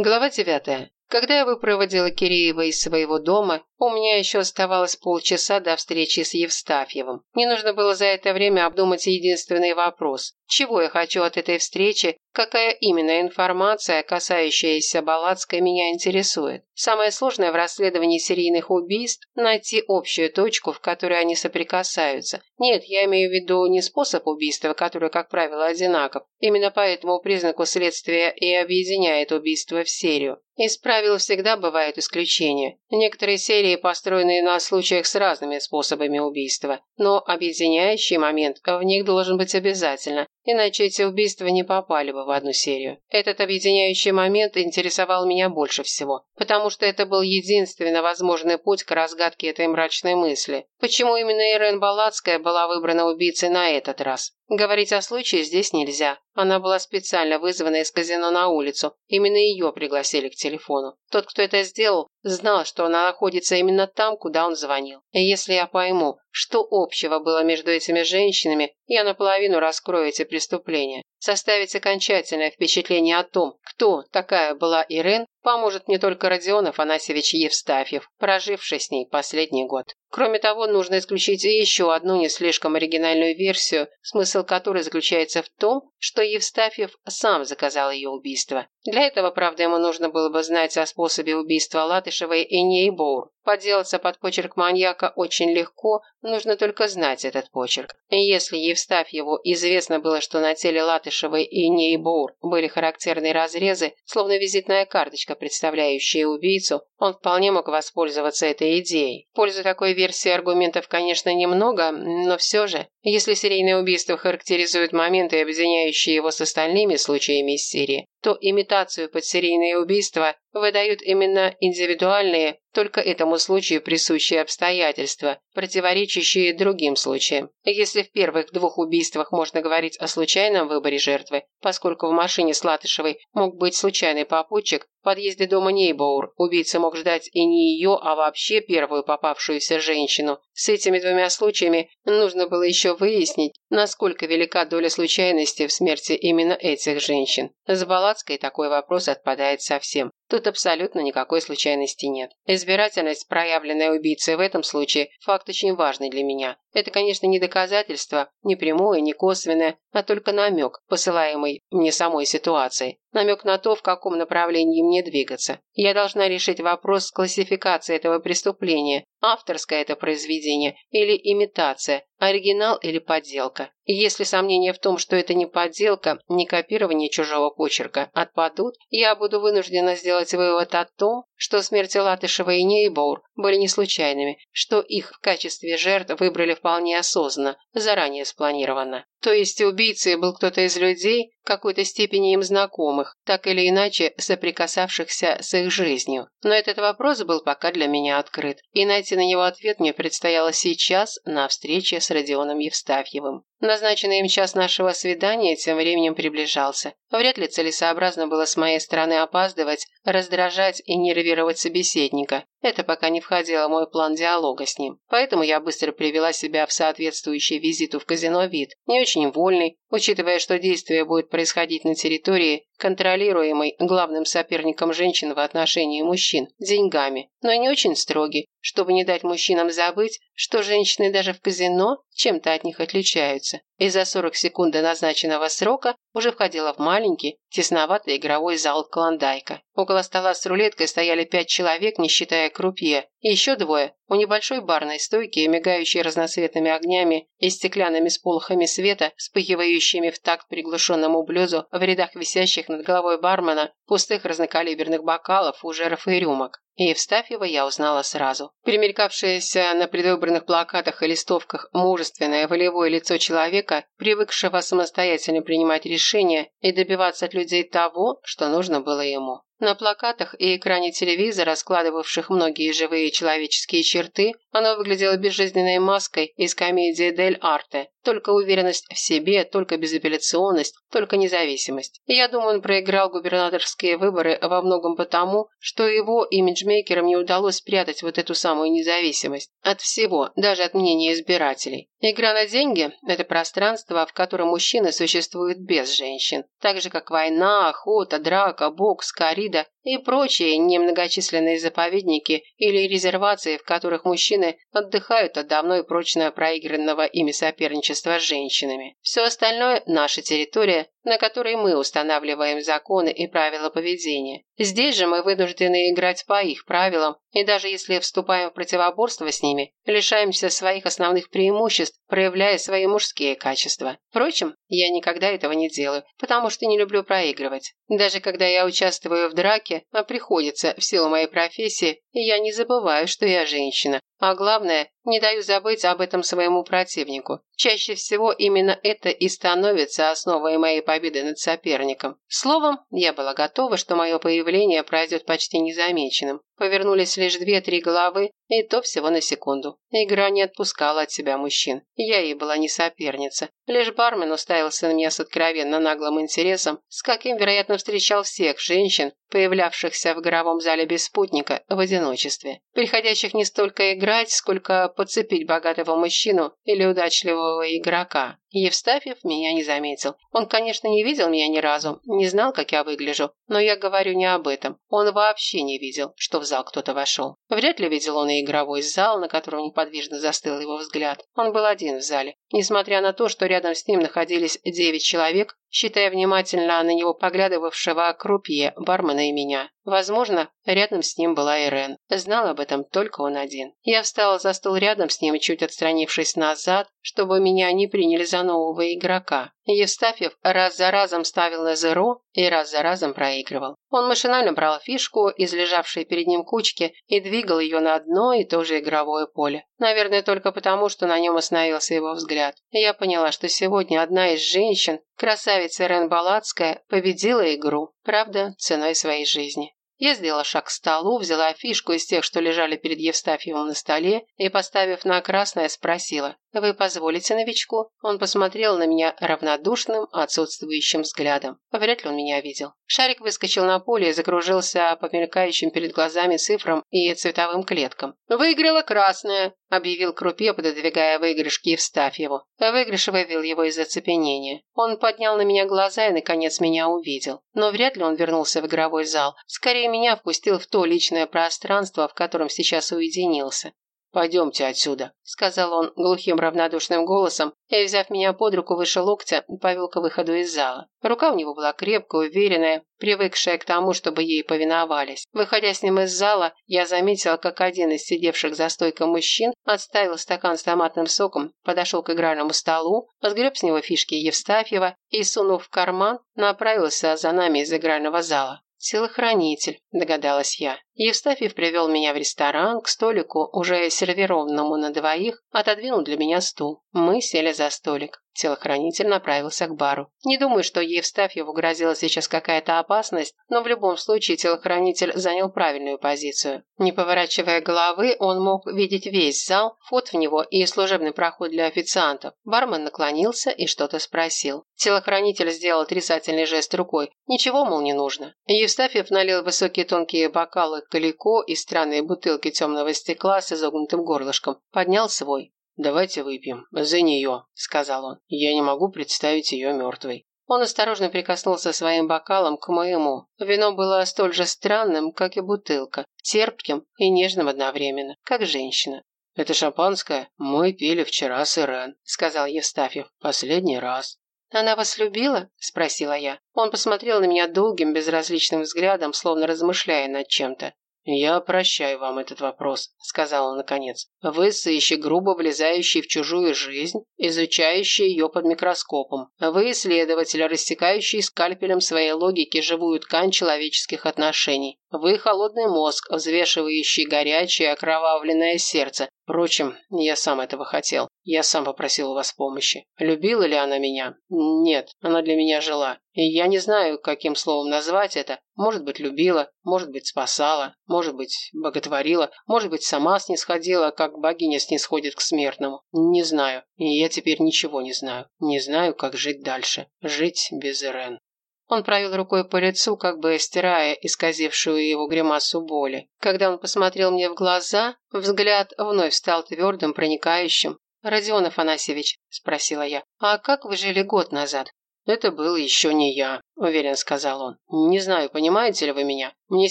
Глава девятая. Когда я выпроводила Киреева из своего дома, у меня еще оставалось полчаса до встречи с Евстафьевым. Мне нужно было за это время обдумать единственный вопрос. Чего я хочу от этой встречи, какая именно информация, касающаяся Балацкой, меня интересует. Самое сложное в расследовании серийных убийств – найти общую точку, в которой они соприкасаются. Нет, я имею в виду не способ убийства, который, как правило, одинаков. Именно по этому признаку следствие и объединяет убийство в серию. Из правил всегда бывают исключения. Некоторые серии построены на случаях с разными способами убийства, но объединяющий момент в них должен быть обязательно, иначе эти убийства не попали бы в одну серию. Этот объединяющий момент интересовал меня больше всего, потому что это был единственно возможный путь к разгадке этой мрачной мысли. Почему именно Ирен Балацкая была выбрана убийцей на этот раз? Говорить о случае здесь нельзя. Она была специально вызвана из казино на улицу. Именно ее пригласили к телефону. Тот, кто это сделал, знал, что она находится именно там, куда он звонил. И если я пойму, что общего было между этими женщинами, я наполовину раскрою эти преступления. Составить окончательное впечатление о том, кто такая была Ирен, поможет мне только Родион Афанасьевич Евстафьев, проживший с ней последний год. Кроме того, нужно исключить еще одну не слишком оригинальную версию, смысл которой заключается в том, что Евстафьев сам заказал ее убийство. Для этого, правда, ему нужно было бы знать о способе убийства Латышевой и Нейбоур. Подделаться под почерк маньяка очень легко, нужно только знать этот почерк. Если Евстафьеву известно было, что на теле Латышевой и Нейбоур были характерные разрезы, словно визитная карточка, представляющая убийцу, он вполне мог воспользоваться этой идеей. В пользу такой версии аргументов, конечно, немного, но все же, если серийное убийство характеризует моменты, объединяющие его с остальными случаями из серии, то имитацию под серийные убийства выдают именно индивидуальные, только этому случаю присущие обстоятельства, противоречащие другим случаям. Если в первых двух убийствах можно говорить о случайном выборе жертвы, поскольку в машине с Латышевой мог быть случайный попутчик, подъезде дома Нейбоур убийца мог ждать и не ее, а вообще первую попавшуюся женщину. С этими двумя случаями нужно было еще выяснить, насколько велика доля случайности в смерти именно этих женщин. С Балацкой такой вопрос отпадает совсем. Тут абсолютно никакой случайности нет. Избирательность, проявленная убийцей в этом случае, факт очень важный для меня. Это, конечно, не доказательство, не прямое, не косвенное, а только намек, посылаемый мне самой ситуацией. Намек на то, в каком направлении мне двигаться. Я должна решить вопрос с классификацией этого преступления. Авторское это произведение или имитация, оригинал или подделка. И если сомнения в том, что это не подделка, не копирование чужого почерка, отпадут, я буду вынуждена сделать вывод о том, что смерти Латышева и Нейбоур были не случайными, что их в качестве жертв выбрали вполне осознанно, заранее спланированно. То есть убийцей был кто-то из людей, какой-то степени им знакомых, так или иначе соприкасавшихся с их жизнью. Но этот вопрос был пока для меня открыт, и найти на него ответ мне предстояло сейчас на встрече с Родионом Евстафьевым. Назначенный им час нашего свидания тем временем приближался. Вряд ли целесообразно было с моей стороны опаздывать, раздражать и нервировать собеседника. Это пока не входило в мой план диалога с ним. Поэтому я быстро привела себя в соответствующий визиту в казино вид. Не очень вольный, учитывая, что действие будет происходить на территории, контролируемой главным соперником женщин в отношении мужчин – деньгами, но не очень строгий, чтобы не дать мужчинам забыть, что женщины даже в казино чем-то от них отличаются. И за 40 секунд до назначенного срока уже входила в маленький, тесноватый игровой зал Клондайка. Около стола с рулеткой стояли пять человек, не считая крупье. И еще двое у небольшой барной стойки, мигающей разноцветными огнями и стеклянными сполохами света, вспыхивающими в такт приглушенному блюзу в рядах висящих над головой бармена пустых разнокалиберных бокалов, фужеров и рюмок. И Евстафьева я узнала сразу. Примелькавшееся на предвыборных плакатах и листовках мужественное волевое лицо человека, привыкшего самостоятельно принимать решения и добиваться от людей того, что нужно было ему. На плакатах и экране телевизора, складывавших многие живые человеческие черты, оно выглядело безжизненной маской из комедии «Дель Арте». Только уверенность в себе, только безапелляционность, только независимость. И я думаю, он проиграл губернаторские выборы во многом потому, что его имиджмейкерам не удалось спрятать вот эту самую независимость. От всего, даже от мнения избирателей. Игра на деньги – это пространство, в котором мужчины существуют без женщин. Так же, как война, охота, драка, бокс, коррида и прочие немногочисленные заповедники или резервации, в которых мужчины отдыхают от давно и прочно проигранного ими соперничества с женщинами. Все остальное – наша территория, на которой мы устанавливаем законы и правила поведения. Здесь же мы вынуждены играть по их правилам, и даже если вступаем в противоборство с ними, лишаемся своих основных преимуществ, проявляя свои мужские качества. Впрочем, я никогда этого не делаю, потому что не люблю проигрывать. Даже когда я участвую в драке, а приходится в силу моей профессии, я не забываю, что я женщина. А главное, не даю забыть об этом своему противнику. Чаще всего именно это и становится основой моей победы над соперником. Словом, я была готова, что мое появление пройдет почти незамеченным. Повернулись лишь две-три головы, и то всего на секунду. Игра не отпускала от себя мужчин. Я ей была не соперница. Лишь бармен уставился на меня с откровенно наглым интересом, с каким, вероятно, встречал всех женщин, появлявшихся в игровом зале без спутника в одиночестве. Приходящих не столько играть, сколько подцепить богатого мужчину или удачливого игрока. Евстафьев меня не заметил. Он, конечно, не видел меня ни разу, не знал, как я выгляжу, но я говорю не об этом. Он вообще не видел, что в зал кто-то вошел. Вряд ли видел он и игровой зал, на котором неподвижно застыл его взгляд. Он был один в зале. Несмотря на то, что рядом с ним находились девять человек, считая внимательно на него поглядывавшего крупье, бармена и меня. Возможно, рядом с ним была Ирен. Знал об этом только он один. Я встала за стол рядом с ним, чуть отстранившись назад, чтобы меня не приняли за нового игрока. Евстафьев раз за разом ставил на зеро и раз за разом проигрывал. Он машинально брал фишку из лежавшей перед ним кучки и двигал ее на одно и то же игровое поле. Наверное, только потому, что на нем остановился его взгляд. Я поняла, что сегодня одна из женщин, красавица Рен Балацкая, победила игру, правда, ценой своей жизни. Я сделала шаг к столу, взяла фишку из тех, что лежали перед Евстафьевым на столе, и, поставив на красное, спросила, «Вы позволите новичку?» Он посмотрел на меня равнодушным, отсутствующим взглядом. Вряд ли он меня видел. Шарик выскочил на поле и закружился по мелькающим перед глазами цифрам и цветовым клеткам. «Выиграла красная!» – объявил Крупе, пододвигая выигрыш к Евстафьеву. Выигрыш вывел его из оцепенения. Он поднял на меня глаза и, наконец, меня увидел. Но вряд ли он вернулся в игровой зал. Скорее, меня впустил в то личное пространство, в котором сейчас уединился. «Пойдемте отсюда», — сказал он глухим равнодушным голосом, и, взяв меня под руку выше локтя, повел к выходу из зала. Рука у него была крепкая, уверенная, привыкшая к тому, чтобы ей повиновались. Выходя с ним из зала, я заметила, как один из сидевших за стойкой мужчин отставил стакан с томатным соком, подошел к игральному столу, сгреб с него фишки Евстафьева и, сунув в карман, направился за нами из игрального зала. «Телохранитель», – догадалась я. Евстафьев привел меня в ресторан, к столику, уже сервированному на двоих, отодвинул для меня стул. Мы сели за столик. Телохранитель направился к бару. Не думаю, что Евстафьеву грозила сейчас какая-то опасность, но в любом случае телохранитель занял правильную позицию. Не поворачивая головы, он мог видеть весь зал, вход в него и служебный проход для официантов. Бармен наклонился и что-то спросил. Телохранитель сделал отрицательный жест рукой. Ничего, мол, не нужно. Евстафьев налил высокие тонкие бокалы Калико и странные бутылки темного стекла с изогнутым горлышком. Поднял свой. «Давайте выпьем. За нее», — сказал он. «Я не могу представить ее мертвой». Он осторожно прикоснулся своим бокалом к моему. Вино было столь же странным, как и бутылка, терпким и нежным одновременно, как женщина. «Это шампанское? Мы пили вчера с Ирен», — сказал Евстафьев. «Последний раз». «Она вас любила?» – спросила я. Он посмотрел на меня долгим, безразличным взглядом, словно размышляя над чем-то. «Я прощаю вам этот вопрос», — сказал он наконец. «Вы сыщик, грубо влезающий в чужую жизнь, изучающий ее под микроскопом. Вы исследователь, рассекающий скальпелем своей логики живую ткань человеческих отношений. Вы холодный мозг, взвешивающий горячее окровавленное сердце. Впрочем, я сам этого хотел. Я сам попросил у вас помощи. Любила ли она меня? Нет, она для меня жила. И я не знаю, каким словом назвать это. Может быть, любила, может быть, спасала, может быть, боготворила, может быть, сама снисходила, как богиня снисходит к смертному. Не знаю. И я теперь ничего не знаю. Не знаю, как жить дальше. Жить без Ирен. Он провел рукой по лицу, как бы стирая исказившую его гримасу боли. Когда он посмотрел мне в глаза, взгляд вновь стал твердым, проникающим. «Родион Афанасьевич», – спросила я, – «а как вы жили год назад?» «Это был еще не я», уверенно сказал он. «Не знаю, понимаете ли вы меня? Мне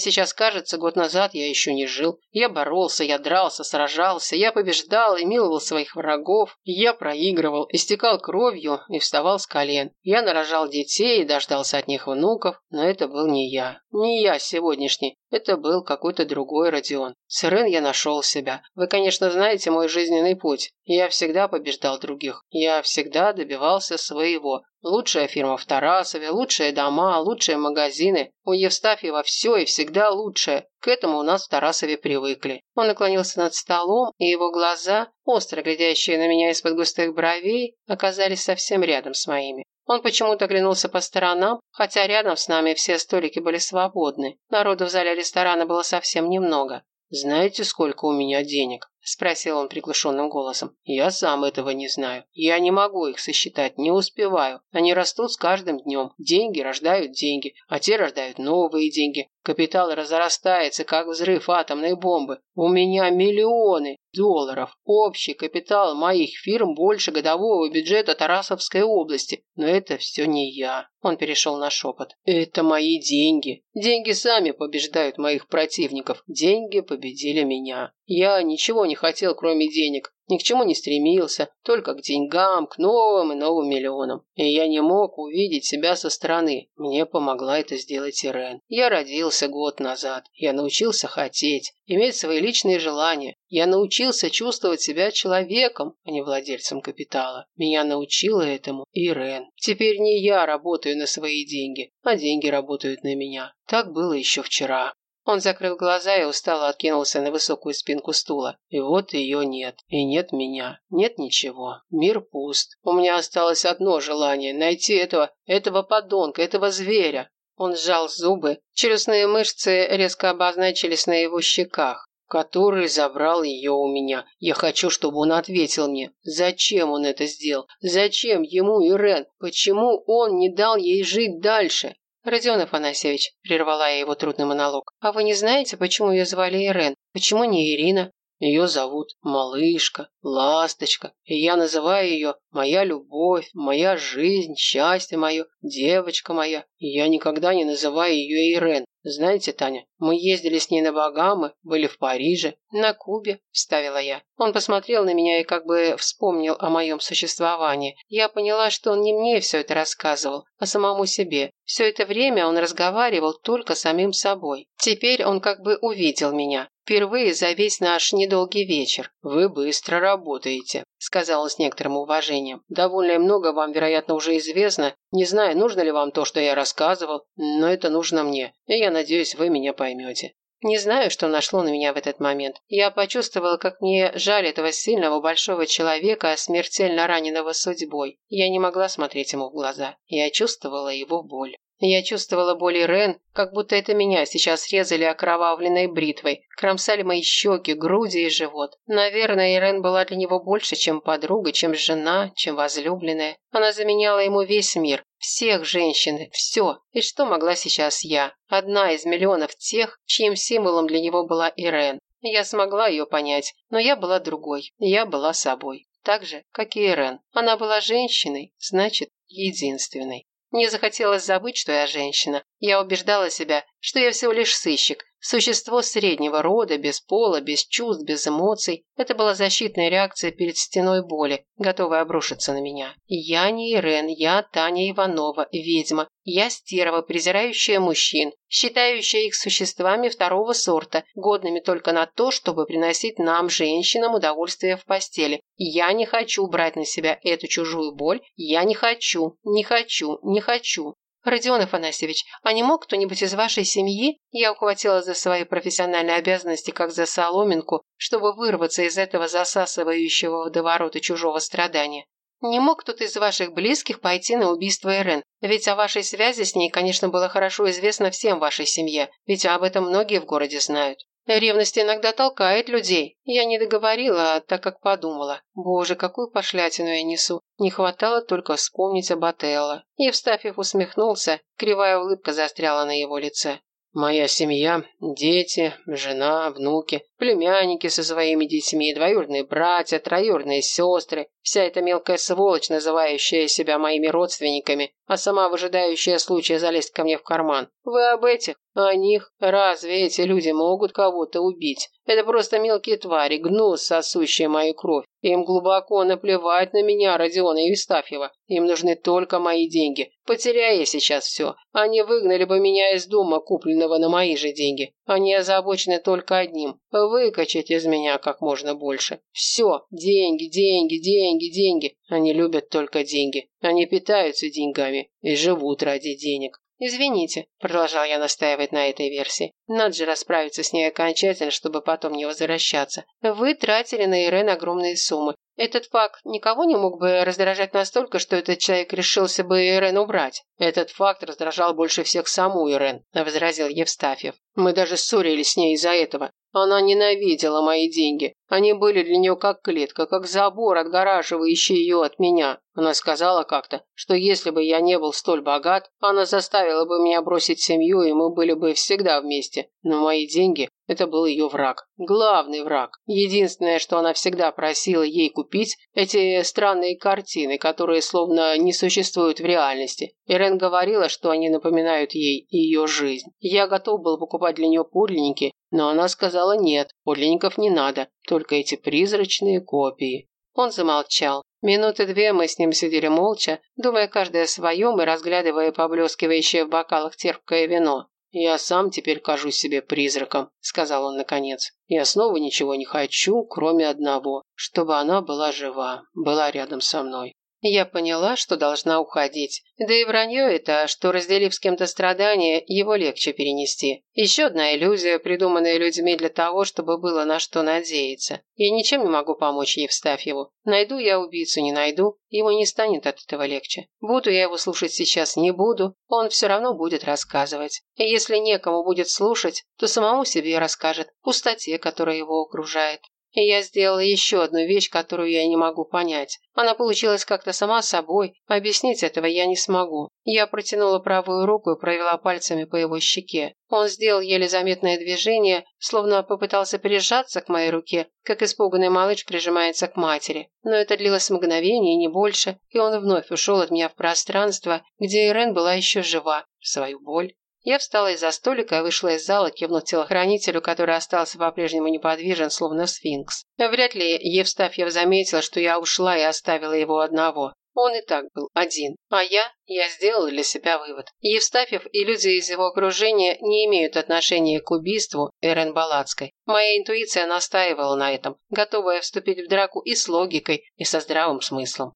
сейчас кажется, год назад я еще не жил. Я боролся, я дрался, сражался, я побеждал и миловал своих врагов. Я проигрывал, истекал кровью и вставал с колен. Я нарожал детей и дождался от них внуков, но это был не я. Не я сегодняшний. Это был какой-то другой Родион. С я нашел себя. Вы, конечно, знаете мой жизненный путь. Я всегда побеждал других. Я всегда добивался своего. Лучшая фирма в Тарасове, лучшие дома, лучшие магазины. У Евстафьева все и всегда лучшее. К этому у нас в Тарасове привыкли. Он наклонился над столом, и его глаза, остро глядящие на меня из-под густых бровей, оказались совсем рядом с моими. Он почему-то оглянулся по сторонам, хотя рядом с нами все столики были свободны. Народу в зале ресторана было совсем немного. «Знаете, сколько у меня денег?» – спросил он приглушенным голосом. «Я сам этого не знаю. Я не могу их сосчитать, не успеваю. Они растут с каждым днем. Деньги рождают деньги, а те рождают новые деньги. Капитал разрастается, как взрыв атомной бомбы. У меня миллионы долларов. Общий капитал моих фирм больше годового бюджета Тарасовской области. Но это все не я. Он перешел на шепот. Это мои деньги. Деньги сами побеждают моих противников. Деньги победили меня. Я ничего не хотел, кроме денег ни к чему не стремился, только к деньгам, к новым и новым миллионам. И я не мог увидеть себя со стороны. Мне помогла это сделать Ирен. Я родился год назад. Я научился хотеть, иметь свои личные желания. Я научился чувствовать себя человеком, а не владельцем капитала. Меня научила этому Ирен. Теперь не я работаю на свои деньги, а деньги работают на меня. Так было еще вчера. Он закрыл глаза и устало откинулся на высокую спинку стула. И вот ее нет. И нет меня. Нет ничего. Мир пуст. У меня осталось одно желание – найти этого, этого подонка, этого зверя. Он сжал зубы. Челюстные мышцы резко обозначились на его щеках который забрал ее у меня. Я хочу, чтобы он ответил мне, зачем он это сделал, зачем ему Ирен, почему он не дал ей жить дальше. «Родион Афанасьевич», – прервала я его трудный монолог, – «а вы не знаете, почему ее звали Ирен? Почему не Ирина?» Ее зовут Малышка, Ласточка, и я называю ее моя любовь, моя жизнь, счастье мое, девочка моя. Я никогда не называю ее Ирен. Знаете, Таня, мы ездили с ней на Багамы, были в Париже, на Кубе, вставила я. Он посмотрел на меня и как бы вспомнил о моем существовании. Я поняла, что он не мне все это рассказывал, а самому себе. Все это время он разговаривал только с самим собой. Теперь он как бы увидел меня. Впервые за весь наш недолгий вечер. Вы быстро работаете, сказал он с некоторым уважением. Довольно много вам, вероятно, уже известно. Не знаю, нужно ли вам то, что я рассказывал, но это нужно мне. И я надеюсь, вы меня поймете. Не знаю, что нашло на меня в этот момент. Я почувствовала, как мне жаль этого сильного большого человека, смертельно раненого судьбой. Я не могла смотреть ему в глаза. Я чувствовала его боль. Я чувствовала боль Ирен, как будто это меня сейчас срезали окровавленной бритвой, кромсали мои щеки, груди и живот. Наверное, Ирен была для него больше, чем подруга, чем жена, чем возлюбленная. Она заменяла ему весь мир, всех женщин, все. И что могла сейчас я? Одна из миллионов тех, чьим символом для него была Ирен. Я смогла ее понять, но я была другой. Я была собой. Так же, как и Ирен. Она была женщиной, значит, единственной. Мне захотелось забыть, что я женщина. Я убеждала себя, что я всего лишь сыщик, Существо среднего рода, без пола, без чувств, без эмоций. Это была защитная реакция перед стеной боли, готовая обрушиться на меня. Я не Ирен, я Таня Иванова, ведьма. Я стерва, презирающая мужчин, считающая их существами второго сорта, годными только на то, чтобы приносить нам, женщинам, удовольствие в постели. Я не хочу брать на себя эту чужую боль. Я не хочу, не хочу, не хочу. «Родион Афанасьевич, а не мог кто-нибудь из вашей семьи?» Я ухватила за свои профессиональные обязанности, как за соломинку, чтобы вырваться из этого засасывающего водоворота чужого страдания. «Не мог кто-то из ваших близких пойти на убийство Эрен? Ведь о вашей связи с ней, конечно, было хорошо известно всем вашей семье, ведь об этом многие в городе знают». Ревность иногда толкает людей. Я не договорила, так как подумала. Боже, какую пошлятину я несу. Не хватало только вспомнить об Отелло. Евстафьев усмехнулся, кривая улыбка застряла на его лице. Моя семья, дети, жена, внуки, племянники со своими детьми, двоюродные братья, троюродные сестры, вся эта мелкая сволочь, называющая себя моими родственниками, а сама выжидающая случая залезть ко мне в карман. Вы об этих? О них? Разве эти люди могут кого-то убить? Это просто мелкие твари, гнус, сосущие мою кровь. Им глубоко наплевать на меня, Родиона Евстафьева. Им нужны только мои деньги. Потеряя сейчас все, они выгнали бы меня из дома, купленного на мои же деньги. Они озабочены только одним – выкачать из меня как можно больше. Все, деньги, деньги, деньги, деньги. Они любят только деньги. Они питаются деньгами и живут ради денег. «Извините», – продолжал я настаивать на этой версии. «Надо же расправиться с ней окончательно, чтобы потом не возвращаться. Вы тратили на Ирен огромные суммы. Этот факт никого не мог бы раздражать настолько, что этот человек решился бы Ирен убрать. Этот факт раздражал больше всех саму Ирен, возразил Евстафьев. Мы даже ссорились с ней из-за этого. Она ненавидела мои деньги. Они были для нее как клетка, как забор, отгораживающий ее от меня. Она сказала как-то, что если бы я не был столь богат, она заставила бы меня бросить семью, и мы были бы всегда вместе. Но мои деньги – это был ее враг. Главный враг. Единственное, что она всегда просила ей купить – эти странные картины, которые словно не существуют в реальности. Ирен говорила, что они напоминают ей ее жизнь. Я готов был покупать для нее подлинники, но она сказала нет, подлинников не надо, только эти призрачные копии. Он замолчал. Минуты две мы с ним сидели молча, думая каждый о своем и разглядывая поблескивающее в бокалах терпкое вино. «Я сам теперь кажусь себе призраком», — сказал он наконец. «Я снова ничего не хочу, кроме одного, чтобы она была жива, была рядом со мной. Я поняла, что должна уходить. Да и вранье это, что, разделив с кем-то страдания, его легче перенести. Еще одна иллюзия, придуманная людьми для того, чтобы было на что надеяться. Я ничем не могу помочь Евстафьеву. Найду я убийцу, не найду, ему не станет от этого легче. Буду я его слушать сейчас, не буду, он все равно будет рассказывать. И если некому будет слушать, то самому себе расскажет, пустоте, которая его окружает. И я сделала еще одну вещь, которую я не могу понять. Она получилась как-то сама собой, объяснить этого я не смогу. Я протянула правую руку и провела пальцами по его щеке. Он сделал еле заметное движение, словно попытался прижаться к моей руке, как испуганный малыш прижимается к матери. Но это длилось мгновение, не больше, и он вновь ушел от меня в пространство, где Ирен была еще жива, в свою боль. Я встала из-за столика и вышла из зала, кивнув телохранителю, который остался по-прежнему неподвижен, словно сфинкс. Вряд ли Евстафьев заметил, что я ушла и оставила его одного. Он и так был один. А я? Я сделала для себя вывод. Евстафьев и люди из его окружения не имеют отношения к убийству Эрен Балацкой. Моя интуиция настаивала на этом, готовая вступить в драку и с логикой, и со здравым смыслом.